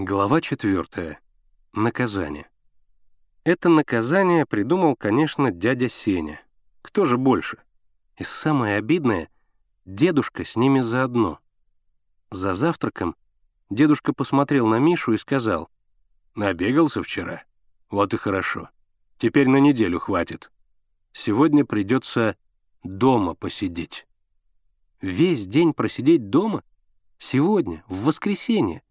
Глава 4. Наказание. Это наказание придумал, конечно, дядя Сеня. Кто же больше? И самое обидное — дедушка с ними заодно. За завтраком дедушка посмотрел на Мишу и сказал, «Набегался вчера? Вот и хорошо. Теперь на неделю хватит. Сегодня придется дома посидеть». Весь день просидеть дома? Сегодня, в воскресенье.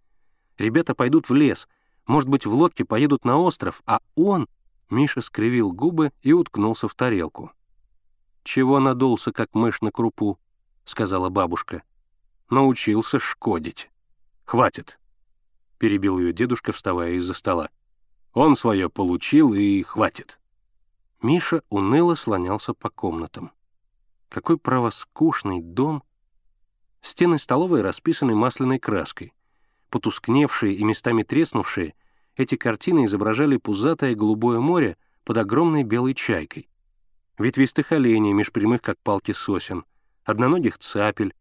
Ребята пойдут в лес, может быть, в лодке поедут на остров, а он...» Миша скривил губы и уткнулся в тарелку. «Чего надулся, как мышь на крупу?» — сказала бабушка. «Научился шкодить. Хватит!» — перебил ее дедушка, вставая из-за стола. «Он свое получил, и хватит!» Миша уныло слонялся по комнатам. Какой правоскучный дом! Стены столовой расписаны масляной краской. Потускневшие и местами треснувшие, эти картины изображали пузатое голубое море под огромной белой чайкой. Ветвистых оленей меж прямых, как палки сосен, одноногих цапель,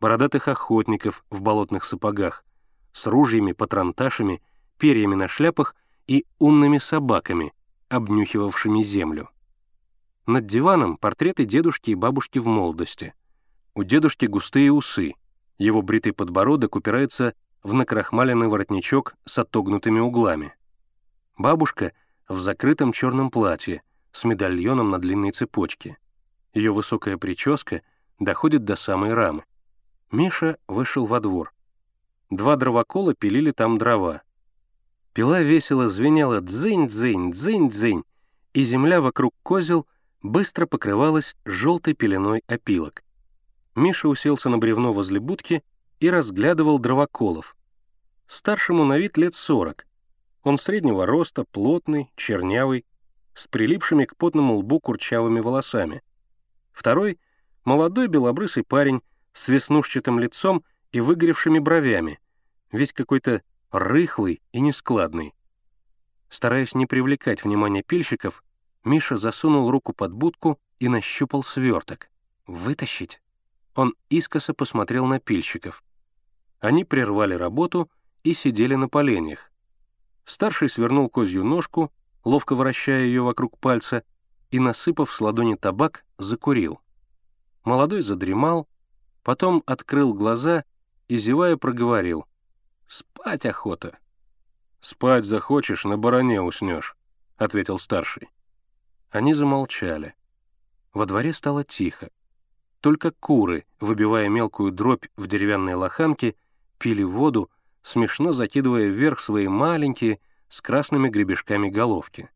бородатых охотников в болотных сапогах, с ружьями, патронташами, перьями на шляпах и умными собаками, обнюхивавшими землю. Над диваном портреты дедушки и бабушки в молодости. У дедушки густые усы, его бритый подбородок упирается в накрахмаленный воротничок с отогнутыми углами. Бабушка в закрытом черном платье с медальоном на длинной цепочке. Ее высокая прическа доходит до самой рамы. Миша вышел во двор. Два дровокола пилили там дрова. Пила весело звенела дзынь-дзынь, дзынь-дзынь, и земля вокруг козел быстро покрывалась желтой пеленой опилок. Миша уселся на бревно возле будки и разглядывал дровоколов, Старшему на вид лет сорок. Он среднего роста, плотный, чернявый, с прилипшими к потному лбу курчавыми волосами. Второй — молодой белобрысый парень с веснушчатым лицом и выгоревшими бровями, весь какой-то рыхлый и нескладный. Стараясь не привлекать внимания пильщиков, Миша засунул руку под будку и нащупал сверток. «Вытащить?» Он искоса посмотрел на пильщиков. Они прервали работу и сидели на поленьях. Старший свернул козью ножку, ловко вращая ее вокруг пальца, и, насыпав с ладони табак, закурил. Молодой задремал, потом открыл глаза и, зевая, проговорил. «Спать охота». «Спать захочешь, на бароне уснешь», — ответил старший. Они замолчали. Во дворе стало тихо. Только куры, выбивая мелкую дробь в деревянной лоханке, пили воду смешно закидывая вверх свои маленькие с красными гребешками головки.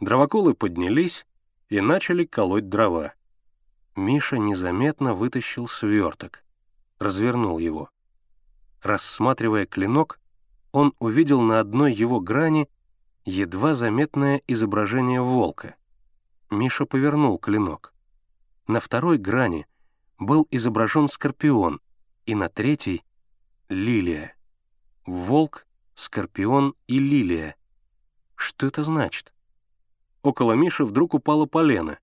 Дровоколы поднялись и начали колоть дрова. Миша незаметно вытащил сверток, развернул его. Рассматривая клинок, он увидел на одной его грани едва заметное изображение волка. Миша повернул клинок. На второй грани был изображен скорпион, и на третьей — лилия. Волк, скорпион и лилия. Что это значит? Около Миши вдруг упало полено.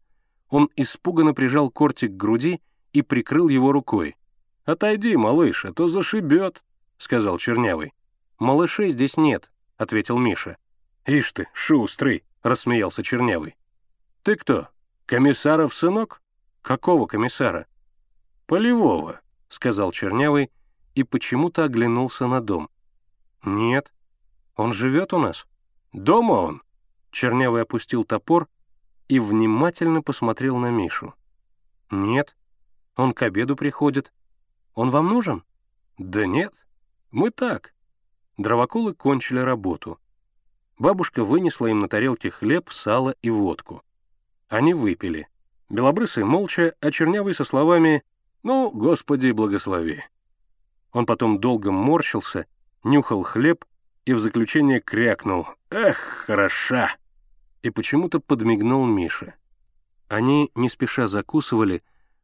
Он испуганно прижал кортик к груди и прикрыл его рукой. «Отойди, малыш, а то зашибет», — сказал Чернявый. «Малышей здесь нет», — ответил Миша. «Ишь ты, шустрый», — рассмеялся Чернявый. «Ты кто, комиссаров сынок?» «Какого комиссара?» «Полевого», — сказал Чернявый и почему-то оглянулся на дом. «Нет. Он живет у нас?» «Дома он?» Чернявый опустил топор и внимательно посмотрел на Мишу. «Нет. Он к обеду приходит. Он вам нужен?» «Да нет. Мы так». Дровоколы кончили работу. Бабушка вынесла им на тарелке хлеб, сало и водку. Они выпили. Белобрысый молча, а Чернявый со словами «Ну, Господи, благослови». Он потом долго морщился нюхал хлеб и в заключение крякнул «Эх, хороша!» и почему-то подмигнул Мише. Они не спеша закусывали,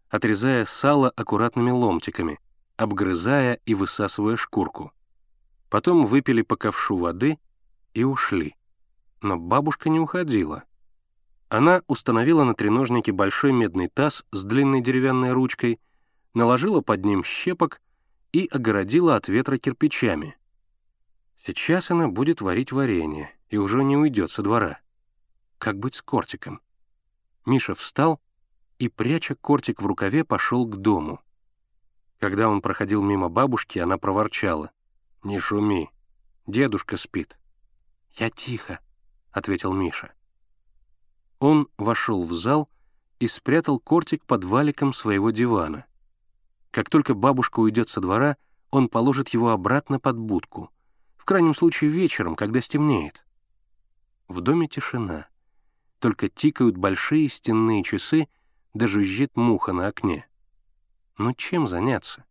отрезая сало аккуратными ломтиками, обгрызая и высасывая шкурку. Потом выпили по ковшу воды и ушли. Но бабушка не уходила. Она установила на треножнике большой медный таз с длинной деревянной ручкой, наложила под ним щепок и огородила от ветра кирпичами — Сейчас она будет варить варенье и уже не уйдет со двора. Как быть с кортиком? Миша встал и, пряча кортик в рукаве, пошел к дому. Когда он проходил мимо бабушки, она проворчала. «Не шуми, дедушка спит». «Я тихо», — ответил Миша. Он вошел в зал и спрятал кортик под валиком своего дивана. Как только бабушка уйдет со двора, он положит его обратно под будку, в крайнем случае вечером, когда стемнеет. В доме тишина. Только тикают большие стенные часы, да жужжит муха на окне. Но чем заняться?